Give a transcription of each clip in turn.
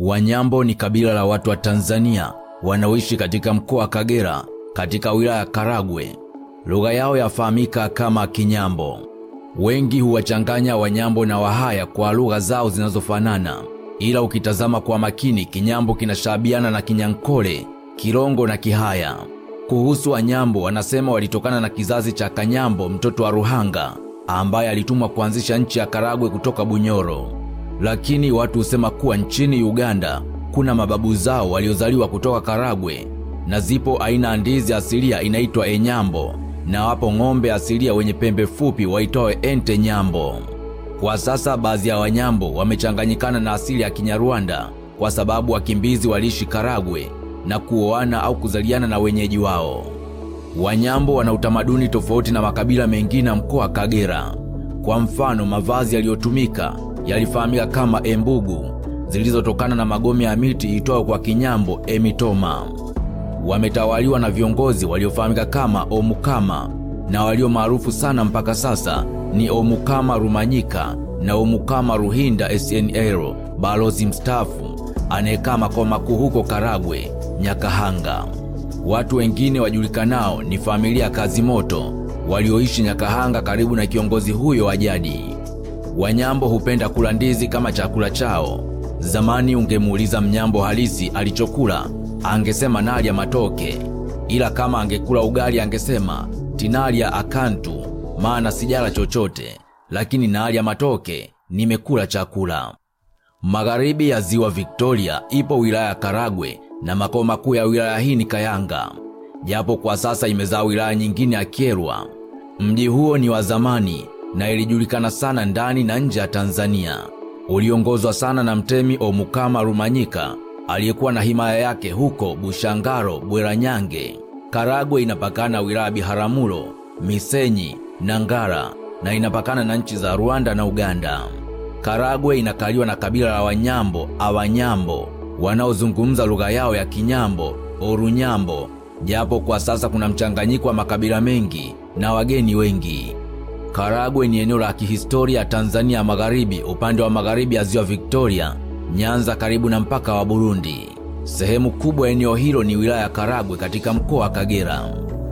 Wanyambo ni kabila la watu wa Tanzania wanaoishi katika mkoa wa Kagera katika wilaya ya Karagwe. Lugha yao yafahamika kama Kinyambo. Wengi huwachanganya Wanyambo na Wahaya kwa lugha zao zinazofanana, ila ukitazama kwa makini, Kinyambo kinashabiana na Kinyankole, Kirongo na Kihaya. Kuhusu Wanyambo, wanasema walitokana na kizazi cha Kanyambo, mtoto wa Ruhanga, ambaye alitumwa kuanzisha nchi ya Karagwe kutoka Bunyoro. Lakini watu husema kuwa nchini Uganda kuna mababu zao waliozaliwa kutoka Karagwe, na zipo aina ndizi asilia inaitwa enyambo, na wapo ng'ombe asilia wenye pembe fupi waitoe ente nyambo. Kwa sasa baadhi ya Wanyambo wamechanganyikana na asili ya Kinyarwanda kwa sababu wakimbizi waliishi Karagwe na kuoana au kuzaliana na wenyeji wao. Wanyambo wana utamaduni tofauti na makabila mengine ya mkoa wa Kagera. Kwa mfano, mavazi yaliyotumika yalifahamika kama embugu zilizotokana na magome ya miti itwayo kwa Kinyambo emitoma. Wametawaliwa na viongozi waliofahamika kama Omukama na walio maarufu sana mpaka sasa ni Omukama Rumanyika na Omukama Ruhinda SNL, balozi mstafu anayekaa makao makuu huko Karagwe, Nyakahanga. Watu wengine wajulikanao ni familia Kazimoto walioishi Nyakahanga karibu na kiongozi huyo wa jadi. Wanyambo hupenda kula ndizi kama chakula chao. Zamani ungemuuliza Mnyambo halisi alichokula, angesema nalya matoke, ila kama angekula ugali angesema tinalya akantu, maana sijala chochote, lakini nalya matoke, nimekula chakula. Magharibi ya ziwa Victoria ipo wilaya ya Karagwe na makao makuu ya wilaya hii ni Kayanga, japo kwa sasa imezaa wilaya nyingine ya Kyerwa. Mji huo ni wa zamani na ilijulikana sana ndani na nje ya Tanzania. Uliongozwa sana na mtemi Omukama Rumanyika aliyekuwa na himaya yake huko Bushangaro, Bweranyange. Karagwe inapakana wilaya Biharamulo, Misenyi na Ngara na inapakana na nchi za Rwanda na Uganda. Karagwe inakaliwa na kabila la Wanyambo Awanyambo wanaozungumza lugha yao ya Kinyambo Orunyambo, japo kwa sasa kuna mchanganyiko wa makabila mengi na wageni wengi. Karagwe ni eneo la kihistoria Tanzania Magharibi, upande wa magharibi ya ziwa Victoria, Nyanza, karibu na mpaka wa Burundi. Sehemu kubwa ya eneo hilo ni wilaya ya Karagwe katika mkoa wa Kagera.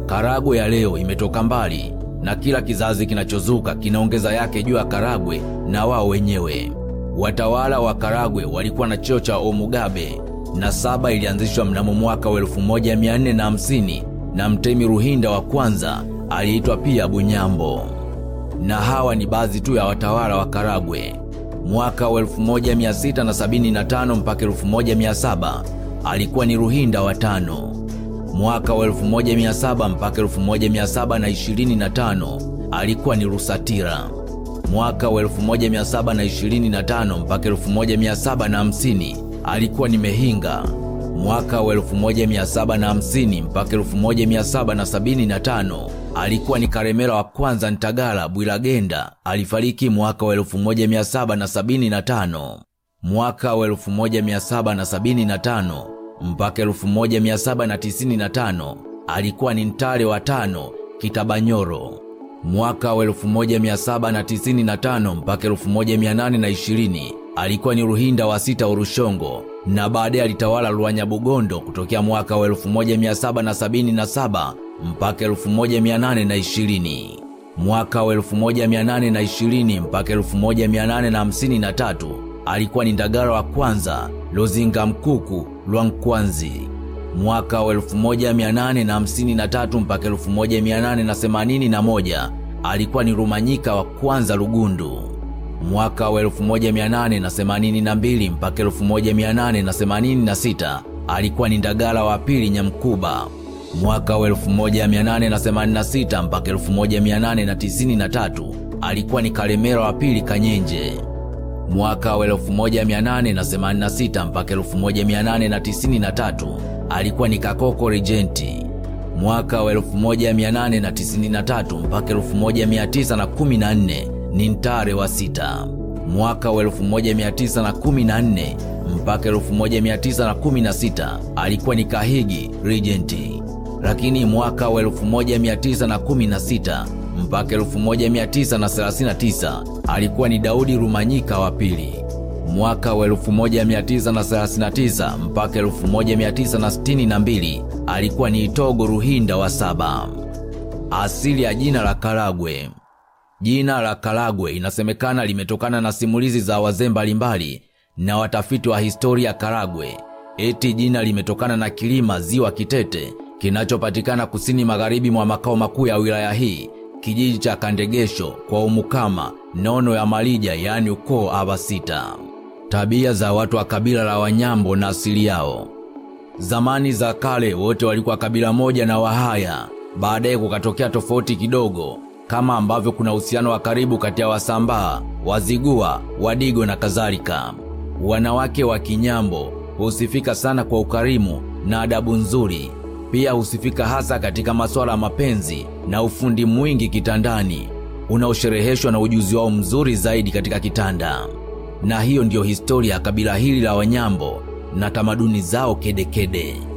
Karagwe ya leo imetoka mbali na kila kizazi kinachozuka kinaongeza yake juu ya Karagwe na wao wenyewe. Watawala wa Karagwe walikuwa na cheo cha Omugabe na saba ilianzishwa mnamo mwaka wa 1450 na mtemi Ruhinda wa kwanza aliitwa pia Bunyambo na hawa ni baadhi tu ya watawala wa Karagwe. Mwaka wa 1675 mpaka 1700 alikuwa ni Ruhinda wa tano. Mwaka wa 1700 mpaka 1725 alikuwa ni Rusatira. Mwaka wa 1725 mpaka 1750 alikuwa ni Mehinga. Mwaka wa 1750 mpaka 1775 alikuwa ni Karemera wa kwanza Ntagala Bwilagenda, alifariki mwaka wa 1775. Mwaka wa 1775 mpaka 1795 alikuwa ni Ntare wa tano Kitabanyoro. Mwaka wa 1795 mpaka 1820 alikuwa ni Ruhinda wa sita Urushongo. Na baadaye alitawala Lwanyabugondo kutokea mwaka wa 1777 mpaka 1820. Mwaka wa 1820 mpaka 1853 alikuwa ni Ndagara wa kwanza Lozinga Mkuku lwa Nkwanzi. Mwaka wa 1853 mpaka 1881 alikuwa ni Rumanyika wa kwanza Lugundu. Mwaka wa 1882 mpaka 1886 alikuwa ni Ndagala wa pili Nyamkuba. Mwaka wa 1886 mpaka 1893 alikuwa ni Kalemera wa pili Kanyenje. Mwaka wa 1886 mpaka 1893 alikuwa ni Kakoko Regenti. Mwaka wa 1893 mpaka 1914 ni Ntare wa sita. Mwaka wa 1914 mpaka 1916 alikuwa ni Kahigi Regenti lakini mwaka wa 1916 mpaka 1939 alikuwa ni Daudi Rumanyika wa pili. mwaka wa 1939 mpaka 1962 alikuwa ni Itogo Ruhinda wa saba. Asili ya jina la Karagwe. Jina la Karagwe inasemekana limetokana na simulizi za wazee mbalimbali na watafiti wa historia Karagwe. Eti jina limetokana na kilima ziwa Kitete kinachopatikana kusini magharibi mwa makao makuu ya wilaya hii, kijiji cha Kandegesho kwa Umukama, nono ya Malija, yaani ukoo Abasita. Tabia za watu wa kabila la Wanyambo na asili yao. Zamani za kale wote walikuwa kabila moja na Wahaya. Baadaye kukatokea tofauti kidogo, kama ambavyo kuna uhusiano wa karibu kati ya Wasambaa, Wazigua, Wadigo na kadhalika. Wanawake wa Kinyambo husifika sana kwa ukarimu na adabu nzuri. Pia husifika hasa katika masuala ya mapenzi na ufundi mwingi kitandani unaoshereheshwa na ujuzi wao mzuri zaidi katika kitanda. Na hiyo ndiyo historia ya kabila hili la Wanyambo na tamaduni zao kedekede kede.